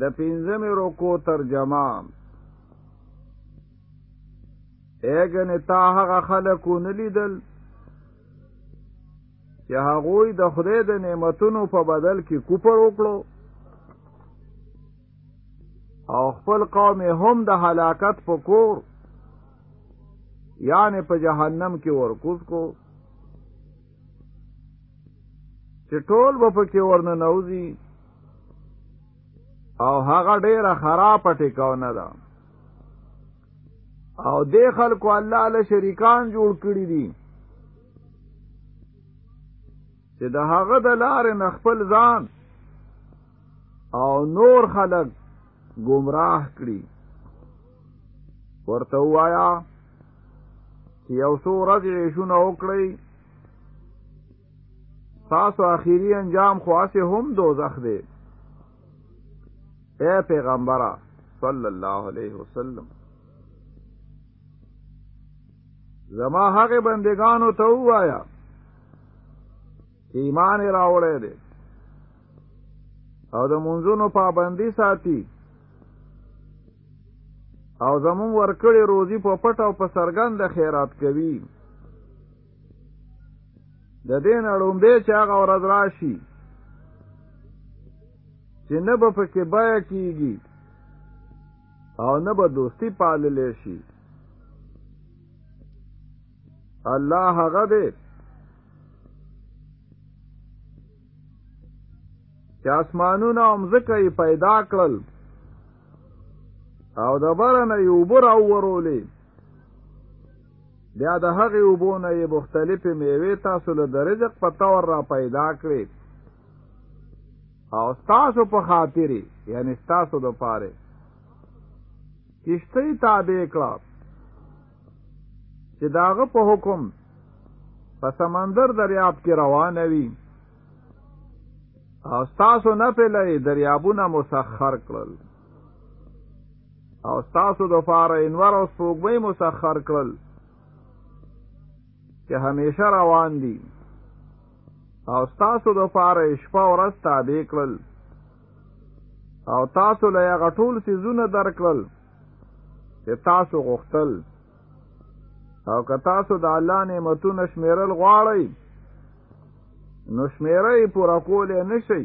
د پنځمې رکو ترجمه اګنې تا هغه خلک ونه لیدل چې هغوی د خدای د نعمتونو په بدل کې کوپر وکړو او خپل قوم هم د هلاکت په کور یعنی په جهنم کې ورکوز کو چې ټول به پکې ورننوځي او هغه ډیره خراب ټیکاونه ده او د خلکو الله له شریکان جوړ کړی دي چې د هغه د لارې نه خپل ځان او نور خلک گمراه کړي ورته وایا چې یو څو ورځې شونه وکړئ تاسو اخیری انجام خو اسه هم دوزخ دی اے پیغمبره صلی الله علیه وسلم زما هغه بندگانو ته وایا ایمان راوړی دی او د منځونو پابندی ساتي او زمون ورکړي روزي په پټ او په سرګند خیرات کوي د دې نه ړومبې چې هغه ورځ راشي چې نه به پکې بیا کیږي او نه به دوستی پاللې شي الله هغه دې چې اسمانونه او مځکه یې پیدا کړل او د بره نه یې اوبه راوورولې بیا د هغې اوبو نه یې مختلفې میوې تاسو له د رزق په طور را پیدا کړې او ستاسو په خاطرې یعنی ستاسو د پاره کشتی تابع کړه چې داغه په حکم په سمندر دریاب کې روانه وي او ستاسو نه پلې دریابونه مسخر کړل او تاسو د فار انور او سپوږمۍ مسخر کړل چې همیشه روان دي او تاسو د فار شپه ورځ تابع کړل او تاسو له هغه ټول سيزونه درکړل چې تاسو غوښتل او که تاسو د الله نعمتونه شمیرل غواړئ نو شمیرې پوره کولې نشئ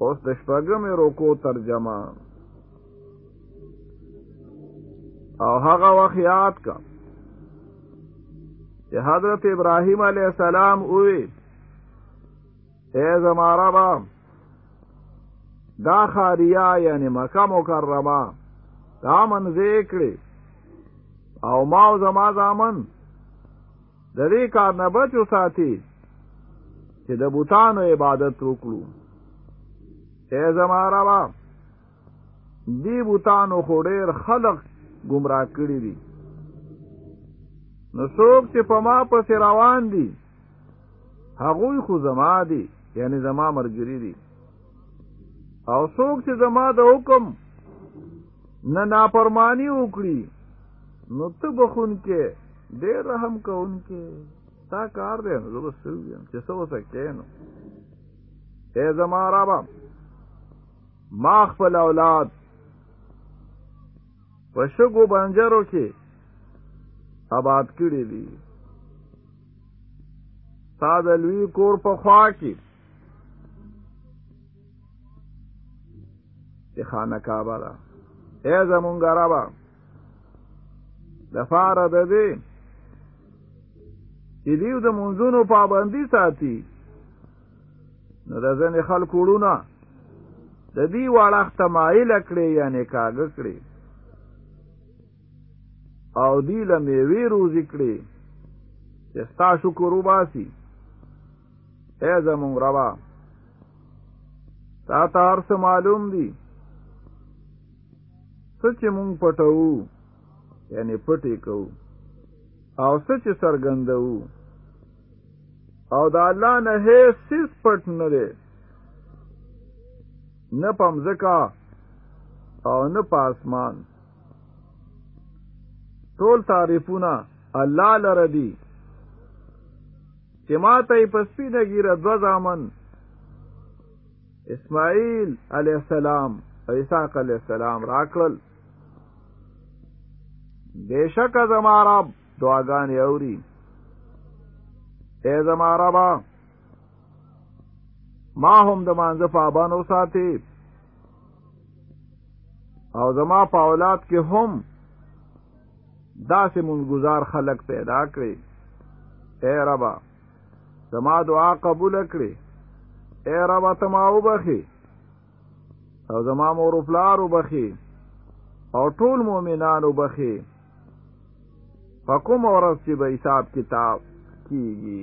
اوس د شپږمې رکو ترجمه او هغه وخت یاد کا چې حضرت ابراهیم علیه السلام وی اے زما ربا دا خاریا یعنی مکه مکرمه دا منځې کړې او ما او زما زامن د دې کار نه بچ وساتي چې د بوتانو عبادت وکړو اے زما ربا دی بوتانو خو ډېر خلق گمراه کړی دي نو څوک چې په ما پسې روان دي هغوی خو زما دي یعنی زما مرګري دي او څوک چې زما د حکم نه نافرمانی وکړي نو ته بخون کې ډېر رحم کون کې تا کار دی نو زه به څه ویم چې څه اوسه کینو ای زما ربه ما خپل اولاد په شګو بنجرو کې آباد کړی دي تا د لوی کور په خوا کې چې خانه کعبه ده ای زمونږ ربا د فار د دې چې دیو د منځونو پابندي ساتي نو د ځنې خلکو وړونه د دې واړخ تمایل کړي یعنی کاږه کړي او دی له میوې روزي کړي چې ستا شکر وباسي اے زمون ربا تا ته هر څه معلوم دي څه چې مونږ پټوو یعنی پټې کوو او څه چې څرګندوو او د الله نه هیڅ څیز پټ نه دی نه په مځکه او نه په اسمان ټول تعریفونه الله لره دي چې ما ته یې په سپینه ګیره دوه زامن اسماعیل علیه السلام او اسحاق علیه السلام راکړل بېشکه زما رب دعاګانې اوري ای زما ربه ما هم د مانځه پابند وساتې او زما په اولاد کې هم داسې منګزار خلق پیدا کړي اے ربا زما دعا قبول کړي اے ربا تما وبخي او زما مور او پلار وبخي او ټول مؤمنان وبخي فقم ورځ چې به حساب کتاب کیږي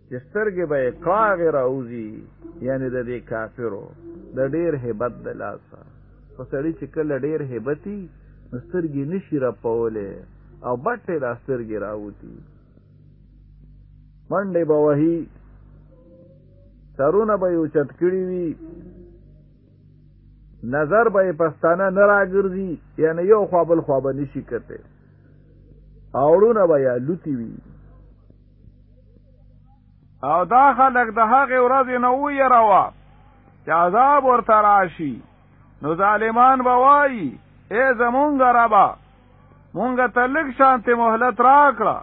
چې سترګې به یې کاغې راوځي یعنې د دې کافرو د ډېر هیبت د لاسه خو سړي چې کله ډېر هیبتي نو سترګې نشي رپولی او بټې دا سترګې راوتي منډې به وهي سرونه به یې اوچت کړي وي نظر به یې پښتانه نه راګرځي یعنې یو خوا بل خوا به نشي کتی اوړونه به یا لوتی وي او دا خلک د هغې ورځې نه ویروه چې عذاب ورته راشي نو ظالمان به وایي ای زمونږ ربه مونږ ته لږ شانتې مهلت راکړه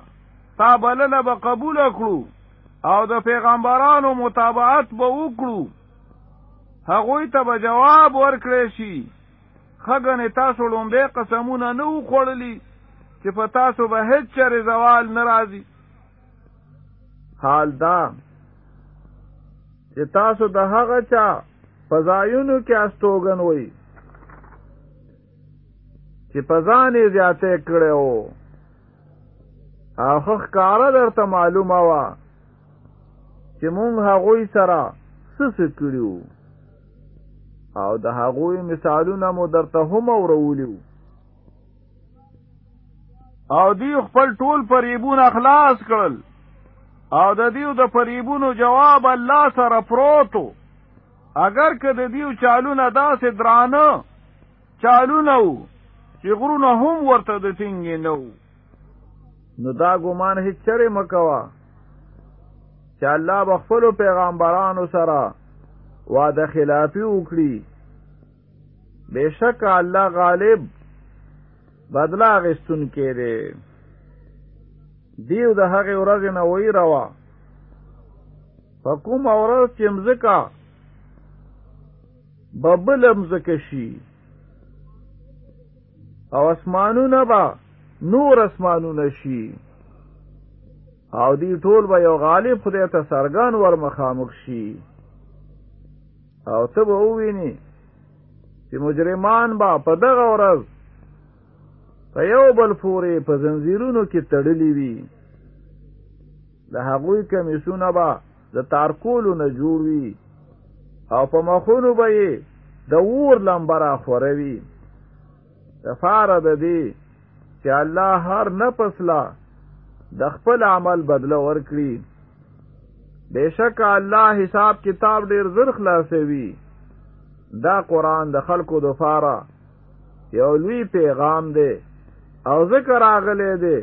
تا بلله به قبوله کړو او د پیغمبرانو متابعت به وکړو هغوی ته به جواب ورکړی شي خګنې تاسو لومبه قسمونه نه وخوړلی چې په تاسو به هیڅ چره زوال ناراضي حال دا چې تاسو د هغه چا په ځایونو کې استوګن وئ چې په ځان یې زیاته کړی وو اخخ کاره درته معلومه وه چې مونږ هغوی سره سس کړیو او د هغوی مثالونه مو درته هم اورولیو او دی خپل ټول پریبونه خلاص کړل او د دیو د پریبونو جواب الله سره پروتو اگر که د دیو چالونه داسې درانه چالو نه وو چې غرونه هم ورته د ټینګ نه وو نو دا ګمان هیڅ چره مکوا چې الله بخفل پیغمبرانو سره وعده خلافی وکړي بشک الله غالب بدلا غستون کړي دیو د هغه ورځ نه وای روا فکوم اورز چې مزکا به بل مزکه شي او اسمانونه به نور اسمانونه شي او دی ټول به یو غالب خدای ته سرګان ور مخامخ شي او ته به وویني چې مجرمان به په دغه ورځ په یو بل پورې په زنجیرونو کې تړلي وي د هغوی کمیسونه به د تارکولو نه جوړ وي او په مخونو به یې د اور لمبه راخوروي دپاره د دې چې الله هر نفس له د خپل عمل بدله ورکړي بېشکه الله حساب کتاب ډېر زر خلاصوي دا قرآن د خلکو دپاره یو لوی پیغام دی او ذکر راغلی دی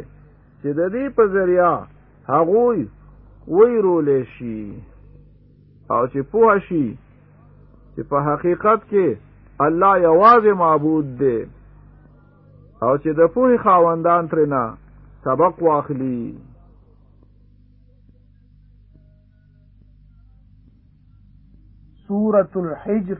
چې د دې په ذریعه هغوی ویرولی شي او چې پوه شي چې په حقیقت کې الله یوازې معبود دی او چې د پوهې خاوندان ترنه سبق واخلي سورة الحجر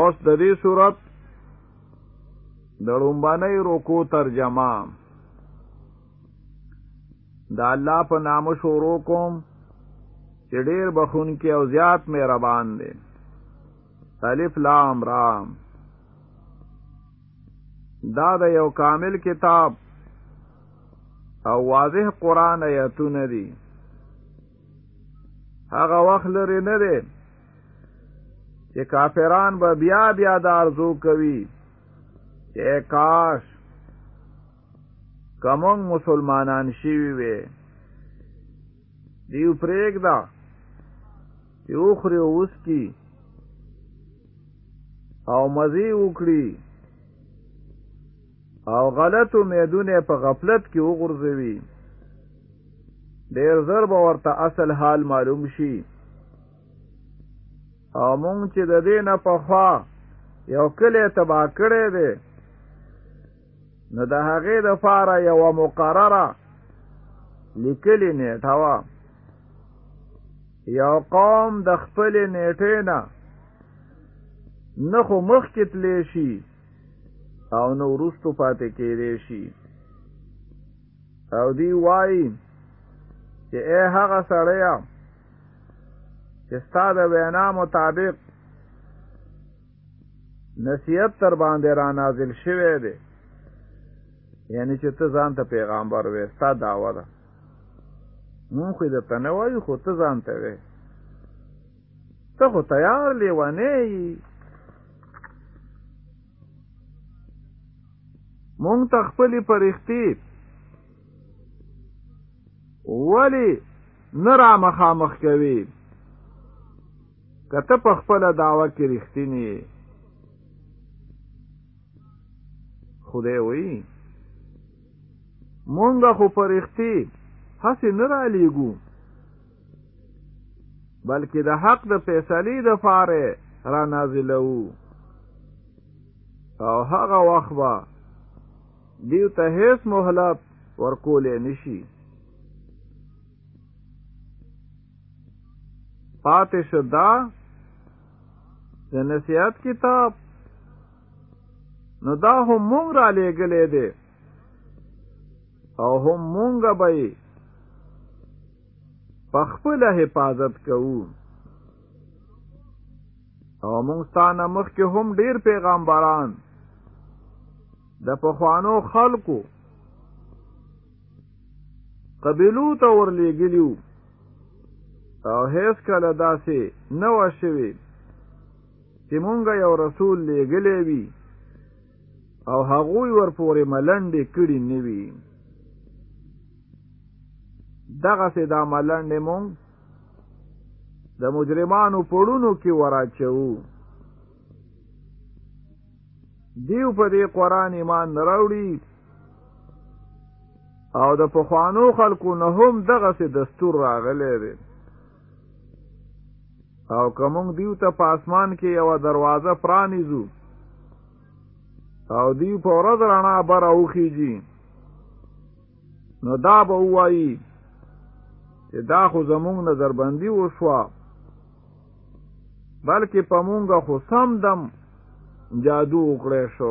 اوس د دې صورت د لومبنۍ رکو ترجمه د الله په نام شروع کوم چې ډېر بخون کې او زیات مهربان دی الف لام را دا د یو کامل کتاب او واضح قران آیتونه دي هغه وخت لري نه دی چې کافران به بیا بیا د ارزو کوي چې کاش کمون مسلمانان شوي وي دیو پریک دا چې اوخري اوس کی او مزي وکړي او غلط امیدونه په غفلت کې وغورځوي ډیر زر به ورته اصل حال معلوم شي او مونږ چې د دې نه په خوا یو کلی تبا کړی دی نو د هغې د فاره یوه مقرره لیکلې نیټه وه یو قوم د خپلې نیټې نه نه خو مخکې تلی شي او نو ورستو پاتې کېدې شي او دی وایي چې اے هغه سړیا چې ستا د وینا مطابق نصیحت تر باندې را نازل شوی دی یعنی چې ته ځان ته پیغمبر وې ستا دعوه ده مونږ خو د تنوي خو ته ځان ته وې ته خو تیار لیوانه یې مونږ ته خپل پرښتې ولی نه را مخامخ کوي کته په خپل داوا کې رښتینی خدای وایي مونږ خو پرښتې هسې نه را لیږو بلکې د حق د فیصلې د فاره را نازلو او هغه وخت به دیو ته هیڅ مهلت ورکولې نشي پاتې شو دا د نصیحت کتاب نو دا هم مونږ را لېږلې دی او هم مونږ به په خپل حفاظت کوو او موږ ستانه مخکې هم ډیر پیغمبران د پخوانو خلکو قبیلو ته ورلیږلیو او هیڅ کله داسې نه وه شوې چې مونږ یو رسول لیږلی وي او هغوی ورپورې ملنډې کړي نه وي دغسې دا ملنډې مونږ د مجرمانو پړونو کې وراچوو دیو په دې قران ایمان راوړي او د پخوانو خلکو نه هم دغه سي دستور راغلی دی او کومنګ دیو ته په اسمان کې یو دروازه پرانیزو او دی په ورځ رڼا بر اوخیږي نو دا به وایي چې دا خو زمونږ نظر بندي وشوه بلکې په مونږه خو سم دم جادو وکړی شو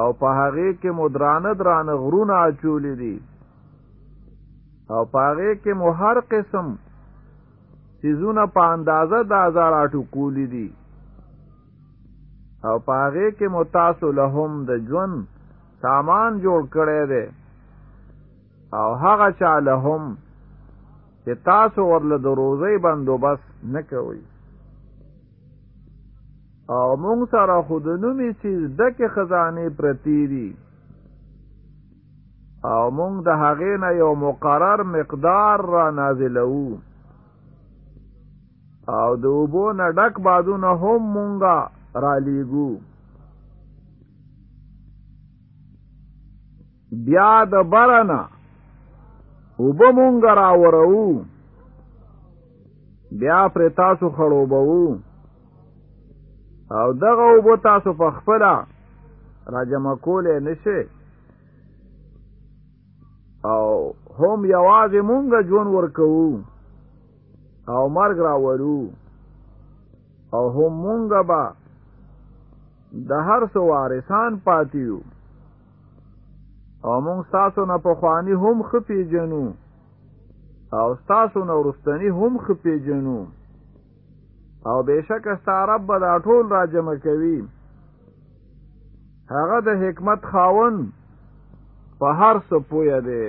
او په هغه کې مدرانه درانه غرونه اچولې دي او په هغه کې مو هر قسم سيزونه په اندازه د هزار اټو کولی دي او په هغه کې مو تاسو لهم د ژوند سامان جوړ کړی دی او هغه چا لهم چې تاسو ورله د روزي بندوبست نه کوئ او مونږ سره خود نومي چیز ډکه خزانه پرتی دي او مونږ د هغې نه یو مقرر مقدار را نازلوو او د اوبو نه ډک بادونه هم مونږه را لیږو بیا د برنه اوبه مونږه را ورو بیا پر تاسو خړوبوو او دغه وبو تاسو په خپل راجم کولې نشي او هم یوازې مونږ جون ورکوو او مرګ راولو او هم مونږ به د هر څو وارثان پاتیو او موږ تاسو نه پخوانی هم خپې جنو او تاسو نه ورستنی هم خپې جنو او بشک ستا رب به دا ټول را جمع کوي هغه د حکمت خاون په هر څه پوهه دی